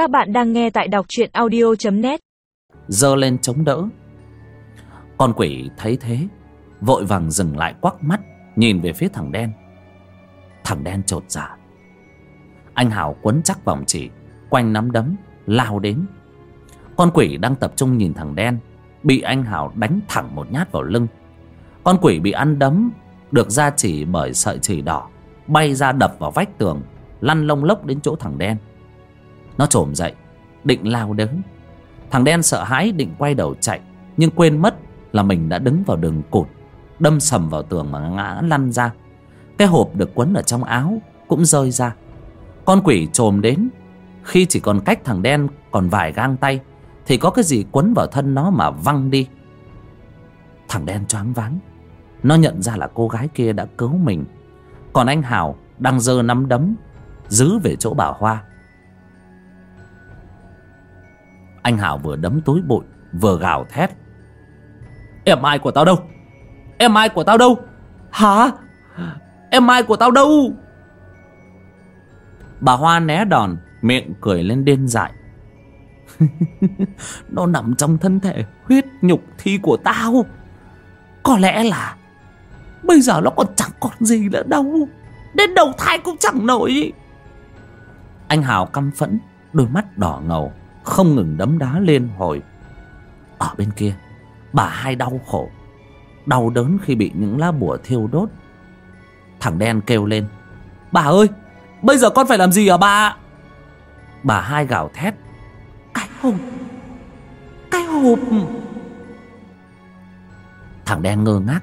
Các bạn đang nghe tại đọc truyện audio.net giơ lên chống đỡ. Con quỷ thấy thế, vội vàng dừng lại quắc mắt, nhìn về phía thằng đen. Thằng đen trột dạ. Anh hào quấn chắc vòng chỉ, quanh nắm đấm, lao đến. Con quỷ đang tập trung nhìn thằng đen, bị anh hào đánh thẳng một nhát vào lưng. Con quỷ bị ăn đấm, được ra chỉ bởi sợi chỉ đỏ, bay ra đập vào vách tường, lăn lông lốc đến chỗ thằng đen nó trồm dậy, định lao đến. Thằng đen sợ hãi định quay đầu chạy, nhưng quên mất là mình đã đứng vào đường cụt, đâm sầm vào tường mà ngã lăn ra. Cái hộp được quấn ở trong áo cũng rơi ra. Con quỷ trồm đến. Khi chỉ còn cách thằng đen còn vài gang tay, thì có cái gì quấn vào thân nó mà văng đi. Thằng đen choáng váng. Nó nhận ra là cô gái kia đã cứu mình. Còn anh hào đang giơ nắm đấm, giữ về chỗ bà hoa. Anh hào vừa đấm túi bụi vừa gào thét. Em ai của tao đâu? Em ai của tao đâu? Hả? Em ai của tao đâu? Bà hoa né đòn miệng cười lên điên dại. Nó nằm trong thân thể huyết nhục thi của tao. Có lẽ là bây giờ nó còn chẳng còn gì nữa đâu. Đến đầu thai cũng chẳng nổi. Anh hào căm phẫn đôi mắt đỏ ngầu không ngừng đấm đá lên hồi. Ở bên kia, bà hai đau khổ, đau đớn khi bị những lá bùa thiêu đốt. Thằng đen kêu lên, bà ơi, bây giờ con phải làm gì hả bà? Bà hai gào thét, cái hộp cái hộp. Thằng đen ngơ ngác,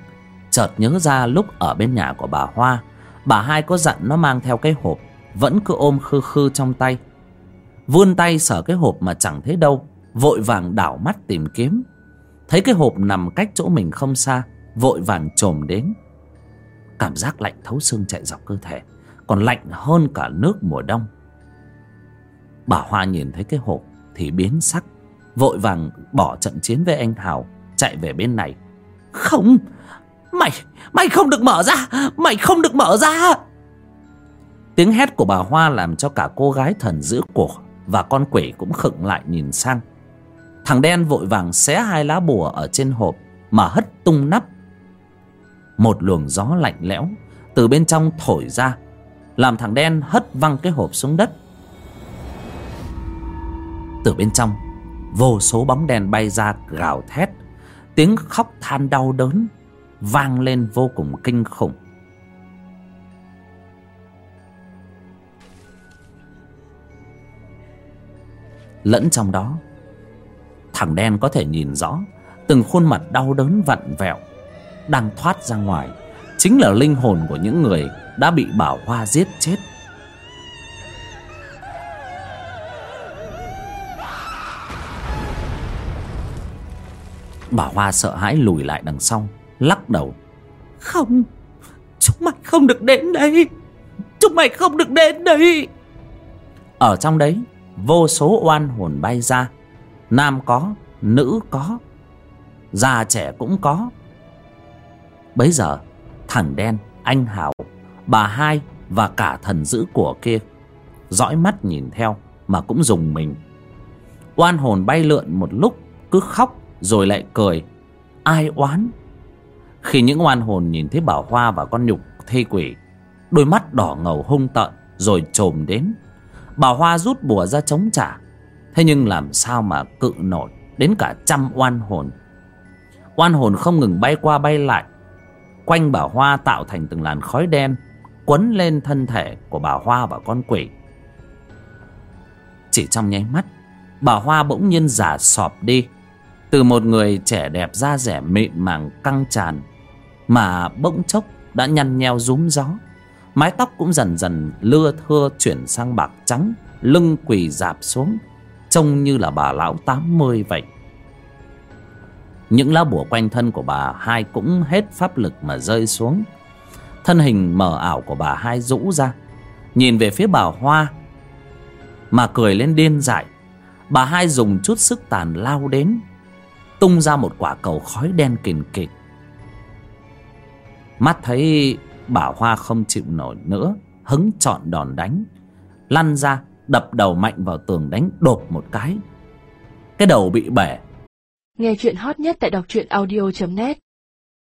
chợt nhớ ra lúc ở bên nhà của bà hoa, bà hai có dặn nó mang theo cái hộp, vẫn cứ ôm khư khư trong tay vươn tay sở cái hộp mà chẳng thấy đâu, vội vàng đảo mắt tìm kiếm. Thấy cái hộp nằm cách chỗ mình không xa, vội vàng trồm đến. Cảm giác lạnh thấu xương chạy dọc cơ thể, còn lạnh hơn cả nước mùa đông. Bà hoa nhìn thấy cái hộp thì biến sắc, vội vàng bỏ trận chiến với anh hào, chạy về bên này. Không! Mày mày không được mở ra! Mày không được mở ra! Tiếng hét của bà hoa làm cho cả cô gái thần giữ cổ và con quỷ cũng khựng lại nhìn sang. Thằng đen vội vàng xé hai lá bùa ở trên hộp mà hất tung nắp. Một luồng gió lạnh lẽo từ bên trong thổi ra, làm thằng đen hất văng cái hộp xuống đất. Từ bên trong, vô số bóng đen bay ra gào thét, tiếng khóc than đau đớn vang lên vô cùng kinh khủng. Lẫn trong đó. Thằng đen có thể nhìn rõ từng khuôn mặt đau đớn vặn vẹo đang thoát ra ngoài chính là linh hồn của những người đã bị bảo hoa giết chết. Bảo Hoa sợ hãi lùi lại đằng sau Lắc đầu. Không Chúng mày không được đến đây. Chúng mày không được đến đây. Ở trong đấy Vô số oan hồn bay ra. Nam có, Nữ có, Già trẻ cũng có. Bấy giờ, Thằng đen, Anh Hảo, Bà hai Và cả thần giữ của kia, Dõi mắt nhìn theo Mà cũng dùng mình. Oan hồn bay lượn một lúc, Cứ khóc rồi lại cười. Ai oán? Khi những oan hồn nhìn thấy bảo hoa và con nhục thê quỷ, đôi mắt đỏ ngầu hung tợn rồi trồm đến. Bà hoa rút bùa ra chống trả. Thế nhưng làm sao mà cự nổi đến cả trăm oan hồn. Oan hồn không ngừng bay qua bay lại. Quanh bà hoa tạo thành từng làn khói đen, quấn lên thân thể của bà hoa và con quỷ. Chỉ trong nháy mắt, bà hoa bỗng nhiên giả sọp đi. Từ một người trẻ đẹp da rẻ mịn màng căng tràn, mà bỗng chốc đã nhăn nheo rúm gió mái tóc cũng dần dần lưa thưa chuyển sang bạc trắng, lưng quỳ dạp xuống, trông như là bà lão tám mươi vậy. Những lá bùa quanh thân của bà hai cũng hết pháp lực mà rơi xuống. Thân hình mờ ảo của bà hai rũ ra. Nhìn về phía bà hoa, mà cười lên điên dại, bà hai dùng chút sức tàn lao đến, tung ra một quả cầu khói đen kìn kịt mắt thấy bảo hoa không chịu nổi nữa, hứng chọn đòn đánh. Lăn ra, đập đầu mạnh vào tường đánh, đột một cái. Cái đầu bị bể Nghe chuyện hot nhất tại đọc truyện audio.net